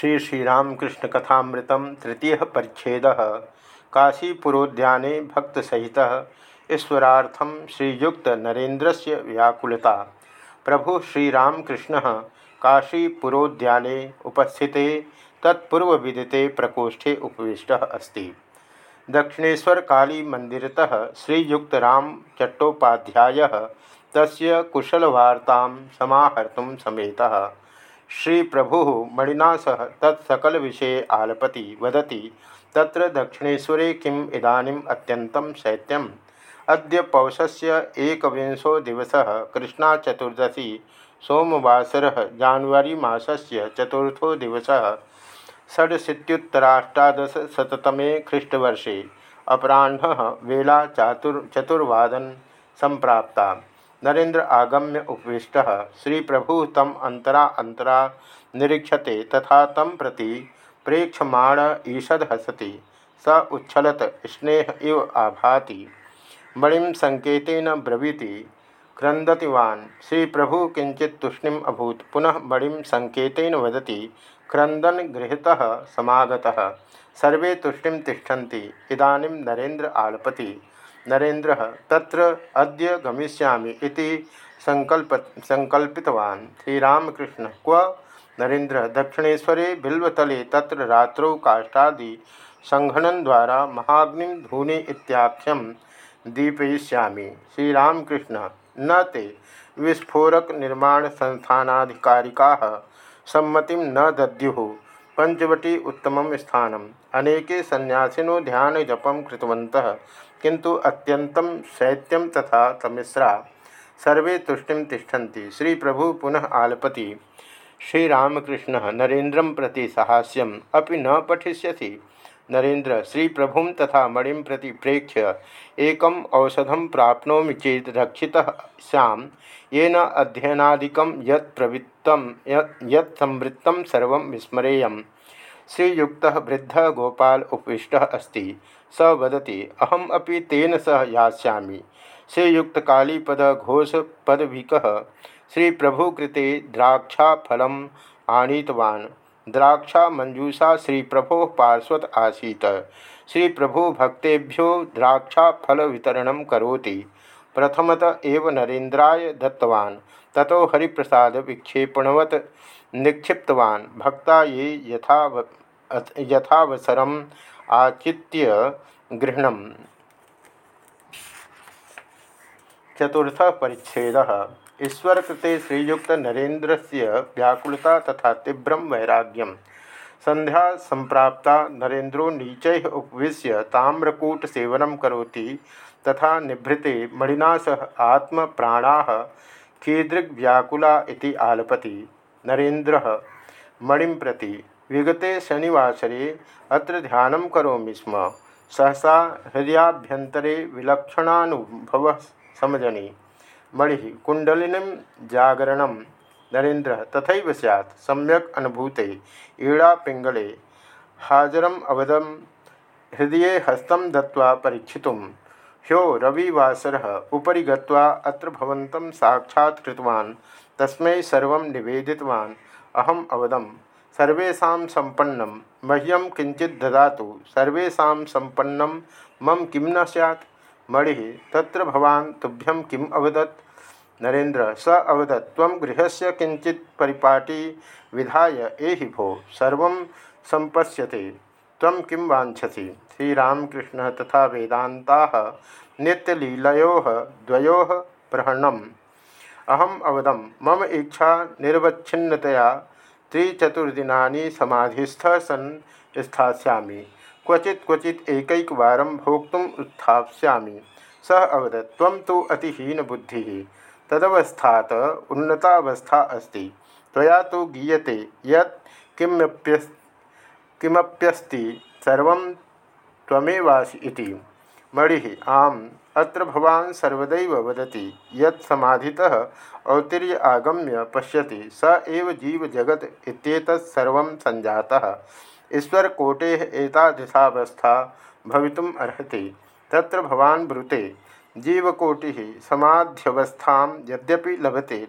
श्री श्रीरामकृष्ण कथामृत तृतीय परिच्छेद काशीपुरोद्याने भक्तसहित ईश्वरार्थम श्रीयुक्त नरेन्द्र से व्याकुलता। प्रभु श्रीरामकृष्ण काशीपुरोद्याने उपस्थिते तत्पूर्व विदिते प्रकोष्ठे उपविष्ट अस्ति। दक्षिणेश्वर काली मंदिरतः श्रीयुक्तराम चट्टोपाध्याय तस्य कुशलवार्तां समाहर्तुं समेतः। श्री प्रभु मणिना सह तत्सकल विषय आलपति वदति, तत्र दक्षिणेश्वरे किम इदानीम अत्यंतं शैत्यम? अद्य पौषस्य एकविंशो दिवसः कृष्णा चतुर्दशी सोमवासर जान्वरी मासस्य चतुर्थो दिवसः षडशीत्युत्तराष्टादशतमे ख्रीष्टवर्षे अपराह्न वेला चातुर् चतुर्वादन संप्राप्ता। नरेन्द्र आगम्य उपविष्ट, श्री प्रभु तम अंतरा अंतरा निरीक्षते, तथा तम प्रति प्रेक्षमाण ईषद हसति, स उच्छलत स्नेह इव आभाति। मणिम संकेतेन ब्रवीति क्रंदतिवान श्री प्रभु किंचित तूष्णिम अभूत, पुनः मणिम संकेतेन वदति क्रंदन गृहतः समागतः। सर्वे तुष्टिम तिष्ठन्ति, इदानीं नरेन्द्र आलपति। नरेन्द्र त्र अद्य गमिष्यामि संकल्प, संकल्पितवान्। श्रीरामकृष्ण, क्व? नरेन्द्र, दक्षिणेश्वरे बिल्वतले तत्र रात्रौ काष्ठादि संघनन द्वारा महाग्नि धूनि इत्याख्यम दीपयिष्यामि। श्रीरामकृष्ण, न ते विस्फोरक निर्माण संस्थानाधिकारिका सम्मति न दद्यु। पंचवटी उत्तम स्थानम। अनेके सन्यासिनो ध्यान जपम कृतवन्तः किंतु अत्यंतम शैत्यम तथा तमिश्रा। सर्वे तुष्टि तिष्ठन्ति। श्री प्रभु पुनः आलपति। श्रीरामकृष्ण, नरेन्द्र प्रति साहस्यम। अभी न पठिष्यसि। नरेन्द्र श्री प्रभु तथा मणि प्रति प्रेक्ष्य एक औषधम प्राप्नोमि चेत रक्षि सैम येन अध्ययनादिकं यत् प्रवृत्तं, यत् श्रीयुक्त वृद्ध गोपाल उपविष्ट अस्ति। स वदति, अहम अपि तेन सह यास्यामि। श्रीयुक्त कालीपद घोष पदभिक श्री प्रभु कृते द्राक्षाफलम आनीतवान्। द्राक्षा मंजूषा श्री प्रभो पार्श्वत आसीत। श्री प्रभु भक्तेभ्यो द्राक्षाफल वितरण करोति। प्रथमत एव नरेन्द्राय दत्तवान्। ततो हरिप्रसाद विक्षेपणवत निक्षिप्तवान्। भक्ता ये यथा यथावसरम आचित्य गृहण चतुर्थ परिच्छेद। ईश्वर कृते श्रीयुक्त नरेन्द्र से व्याकुलता तथा तीव्रम वैराग्यम। संध्या संप्राप्ता नरेन्द्रो नीचै उपवेश्य ताम्रकूट सेवन करोति तथा निभृते मणिना सह आत्मप्राणा कीदृग्व्याकुला आलपति नरेन्द्र मणिं प्रति। विगते शनिवासरे अत्र ध्यान करोमि स्म। सहसा हृदयाभ्यंतरे विलक्षणानुभव समजनी। मणि कुंडलिनी जागरण। नरेन्द्र तथा सैत् सम्यक अनुभूते। ईड़ा पिंगले हाजरम अवदम हृदय हस्त दत्वा परीक्षित। ह्यो रविवासर। उपरी गत्वा अत्र साक्षात् कृतवान्। तस्मै सर्वं निवेदितवान्। अहम् अवदम्। सर्वेशा संपन्नम मह्यम किंचित ददातु। सर्वेशा संपन्नम मम किं न सैत् मणि त्र भवान् तुभ्यं किम् अवदत्? नरेन्द्र, स अवदत्। त्वं गृहस्य किंचित परिपाटी विधाय एहि भो। सर्व संपश्यते त्वं किं वाञ्छसि? श्रीरामकृष्ण तथा वेदाता नित्यलीलो द्वयोः प्रहरणम् अहम अवदम, मम इच्छा निर्वच्छिन्नतया त्रिचतुर्दिना समाधिस्थ सन् स्थास्यामि। क्वचित क्वचित एकैकवार भोक्त उत्थास्यामि सह अवदत्, त्वं तु अतिहीनबुद्धिः। तदवस्थात उन्नतावस्था अस्ति। त्वया तो गीयते। सर्वं त्वमेवासि इति। मणि, आम। अत्र भवान् सर्वदैव वदति यत् समाधितः औत्तीर्य आगम्य पश्यति स एव जीवजगत् इत्येतत् सर्वं सञ्जातः। ईश्वरकोटेः एतादृशावस्था भवितुम् अर्हति। तत्र भवान् ब्रूते, जीवकोटिः समाध्यवस्थां यद्यपि लभते,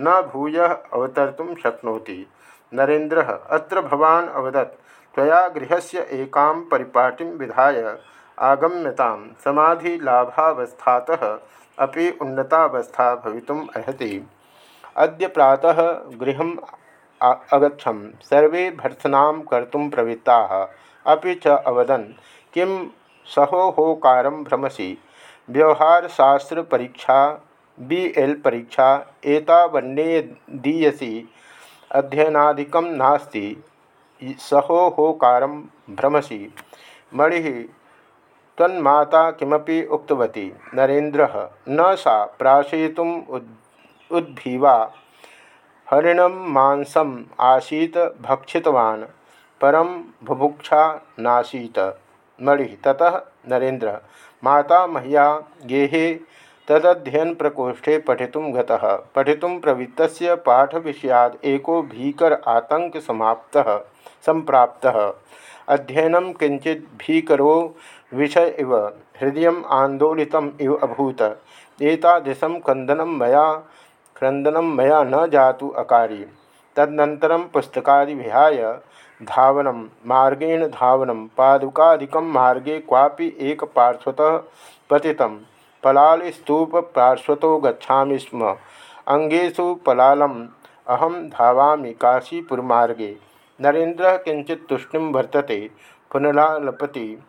न भूय अवतर्तुं शक्नोति। नरेन्द्र, अत्र भवान् अवदत्, त्वया गृहस्य एकां परिपाटिं विधाय आगम्यतां समाधिलाभावस्थातः अपि उन्नतावस्था भवितुम् अर्हति। अद्य प्रातः गृहम् अगछम सर्वे भर्सना कर्तुं प्रवृत्ताः। अपि च अवदन्, किं सहोकार भ्रमसि। व्यवहारशास्त्रपरीक्षा, बी एल परीक्षा एतावन्ने दीयसी। अध्ययनादिकं नास्ति। सहोकार भ्रमसि। मणि तन्माता किमपि उक्तवती। नरेन्द्र, न सा प्राशयितुम् उद्भीवा। हरिणम मांसम आसीत भक्षितवान। परम बुभुक्षा नासीत। मणि, ततः नरेन्द्र, माता मह्या गेहे तदध्ययन प्रकोष्ठे पठितुं गतः। पठितुं प्रवृत्तस्य पाठविषयाद एको भीकर आतंक समाप्तः संप्राप्तः अध्ययनं किंचित भीकरो विषय इव हृदय आंदोलित इव अभूत। एतादृशं क्रंदनं मया क्रंदनम मया न जातु अकारी। तदनन्तरं पुस्तकादि विहाय धावनं, मार्गेण धावनं, पादुकादिकं मार्गे क्वापि एक पार्श्वतः पतितं। पलालस्तूपपार्श्वतो गच्छामि स्म। अङ्गेषु पलालम् अहं धावामि काशीपुरमार्गे। नरेन्द्रः किञ्चित् तुष्णिं वर्तते, पुनरालपति।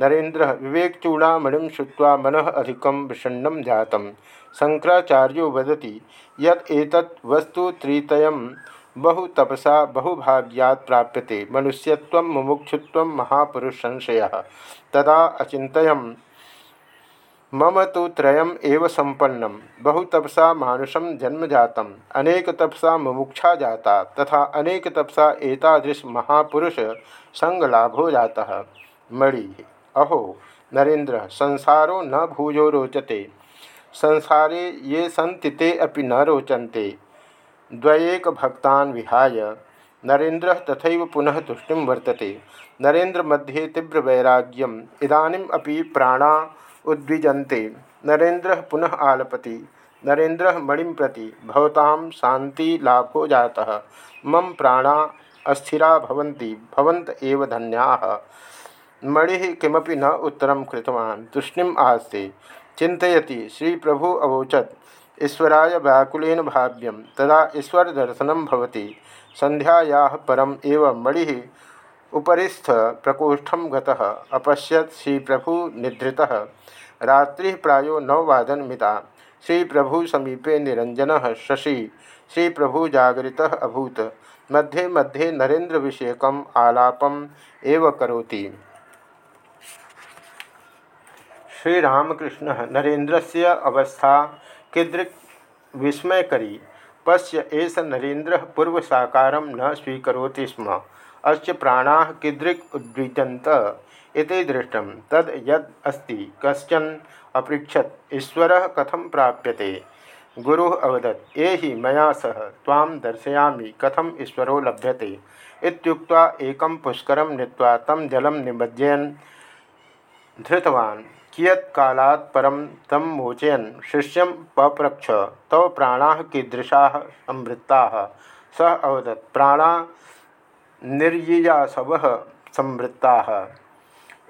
नरेन्द्र विवेकचूड़ामणिं श्रुत्वा मनः अधिकं विषण्णं जातं। शंकराचार्यो वदति, यत् वस्तु त्रितयं बहु तपसा बहुभाग्यात् प्राप्यते। मुमुक्षुत्व महापुरुष संशय तदा अचिंतयम् मम तो त्रयम् एव संपन्नम बहुतपसा मानुषम जन्म अनेक तपसा मुमुक्षा जाता। तथा अनेक तपसा एतादृश महापुरुष संगलाभो जाता। मणि अहो नरेन्द्र संसारो न भूजो रोचते। संसारे ये सन्ति ते अपि न रोचन्ते। द्वयेक भक्तान विहाय नरेन्द्र तथा पुनः तुष्टि वर्तते। नरेन्द्र मध्ये तीव्र वैराग्यम, इदानीम अपि प्राणा उद्विजन्ते। नरेन्द्र पुनः आलपति नरेन्द्र मणिं प्रति भवतां शांति लाभो जाता। मम प्राणा अस्थिरा भवन्ति, भवन्त एव धन्याः। मणि किमपि न उत्तर कृतवान्। तूष्णीम् आस्ते चिंतती श्री प्रभु अवोचत, ईश्वराय व्याकुन भाव्यम तदा ईश्वर दर्शन होती संध्याया परम एव मणि उपरिस्थ प्रकोष्ठ गतः, अपश्यत श्री प्रभु निद्रित। रात्रि प्रायो नववादन मिता श्री प्रभु समीपे निरंजन शशि। श्री प्रभु जागृत अभूत। मध्ये मध्ये नरेन्द्र विषयक आलापम एव करोति। श्रीरामकृष्ण नरेन्द्र से अवस्था कीदृक् विस्मयकरी पश्य एष नरेन्द्र पूर्वसाकार न स्वीकरोति स्म। अस्य प्राणा कीदृक् उद्विजंत इति दृष्टं। तद यद अस्ति अपृछत ईश्वर कथम प्राप्यते? गुरु अवदत् ये ही सह तां दर्शयामि कथम ईश्वरो लभ्यते? इत्युक्त्वा एकं पुष्करं नीत्वा तं जलं निमज्जयन् धृतवान्। कियत्कालात् परं तं मोचयन् शिष्यं पप्रक्ष, तव प्राणाः कीदृशाः संवृत्ताः। सः अवदत्, प्राणा निर्ययासवः संवृत्ताः।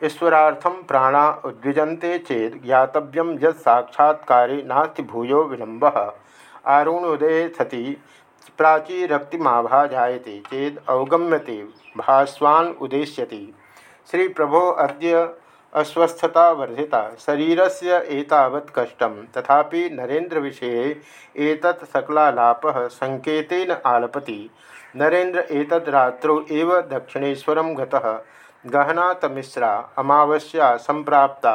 ईश्वरार्थं प्राणा उद्विजन्ते चेत् ज्ञातव्यं यत् साक्षात्कारे नास्ति भूयो विलम्बः। आरुणोदये सति प्राचीरक्तिमाभा जायते चेद अवगम्यते, भास्वान् उदेश्यति। श्री प्रभो अद्य अस्वस्थता वर्धिता शरीर से एतावत् कष्टं तथापि नरेन्द्र विषय एतत् सकलालाप संकेतेन आलपति। नरेन्द्र एतद् रात्रौ एव दक्षिणेश्वरं गतः। गहनातमिश्रा अमावस्या संप्राप्ता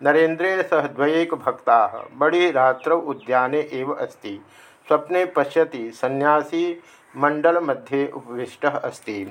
नरेन्द्रेण सह द्वयेक भक्ताः बड़ी रात्रौ उद्याने एव अस्ति। स्वप्ने पश्यति सन्यासी मंडल मध्ये उपविष्टः अस्ति।